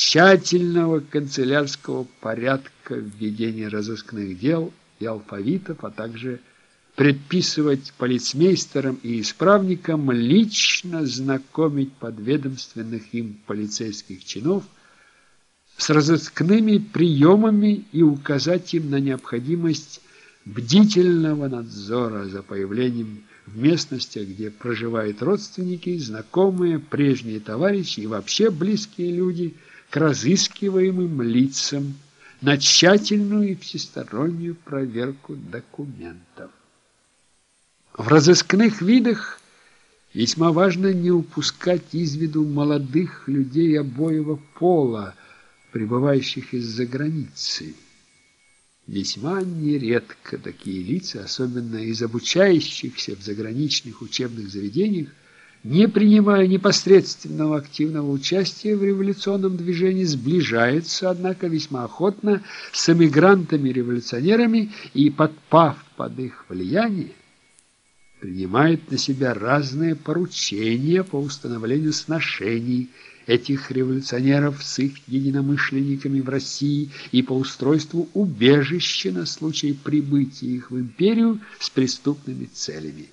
тщательного канцелярского порядка введения разыскных дел и алфавитов, а также предписывать полицмейстерам и исправникам лично знакомить подведомственных им полицейских чинов с разыскными приемами и указать им на необходимость бдительного надзора за появлением в местностях, где проживают родственники, знакомые, прежние товарищи и вообще близкие люди к разыскиваемым лицам на тщательную и всестороннюю проверку документов. В разыскных видах весьма важно не упускать из виду молодых людей обоего пола, прибывающих из-за границы. Весьма нередко такие лица, особенно из обучающихся в заграничных учебных заведениях, не принимая непосредственного активного участия в революционном движении, сближаются, однако, весьма охотно с эмигрантами-революционерами и, подпав под их влияние, принимают на себя разные поручения по установлению сношений этих революционеров с их единомышленниками в России и по устройству убежища на случай прибытия их в империю с преступными целями.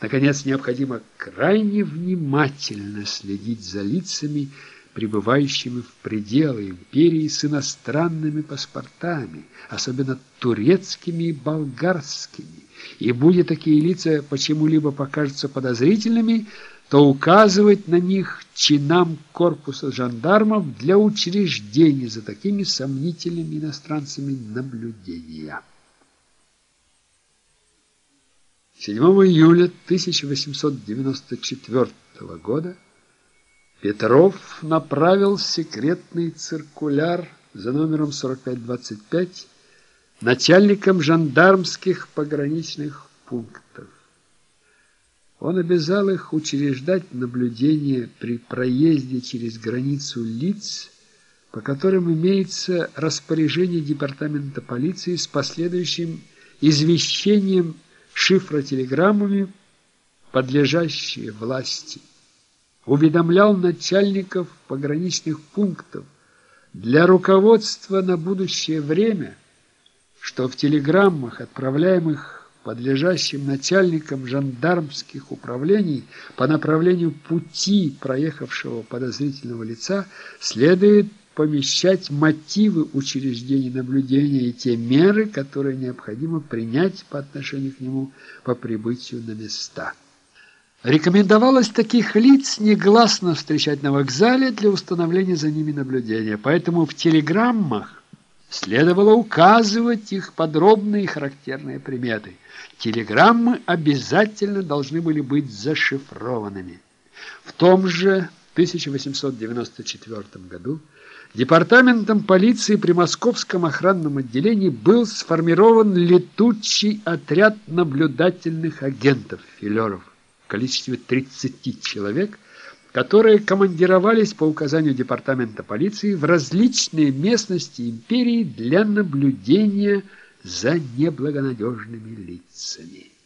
Наконец, необходимо крайне внимательно следить за лицами, пребывающими в пределы империи с иностранными паспортами, особенно турецкими и болгарскими. И будет такие лица почему-либо покажутся подозрительными, то указывать на них чинам корпуса жандармов для учреждения за такими сомнительными иностранцами наблюдения. 7 июля 1894 года Петров направил секретный циркуляр за номером 4525 начальникам жандармских пограничных пунктов. Он обязал их учреждать наблюдение при проезде через границу лиц, по которым имеется распоряжение департамента полиции с последующим извещением шифротелеграммами, подлежащие власти уведомлял начальников пограничных пунктов для руководства на будущее время, что в телеграммах, отправляемых подлежащим начальникам жандармских управлений по направлению пути проехавшего подозрительного лица, следует помещать мотивы учреждений наблюдения и те меры, которые необходимо принять по отношению к нему по прибытию на места. Рекомендовалось таких лиц негласно встречать на вокзале для установления за ними наблюдения, поэтому в телеграммах следовало указывать их подробные характерные приметы. Телеграммы обязательно должны были быть зашифрованными. В том же 1894 году Департаментом полиции при Московском охранном отделении был сформирован летучий отряд наблюдательных агентов филеров в количестве 30 человек, которые командировались по указанию Департамента полиции в различные местности империи для наблюдения за неблагонадежными лицами.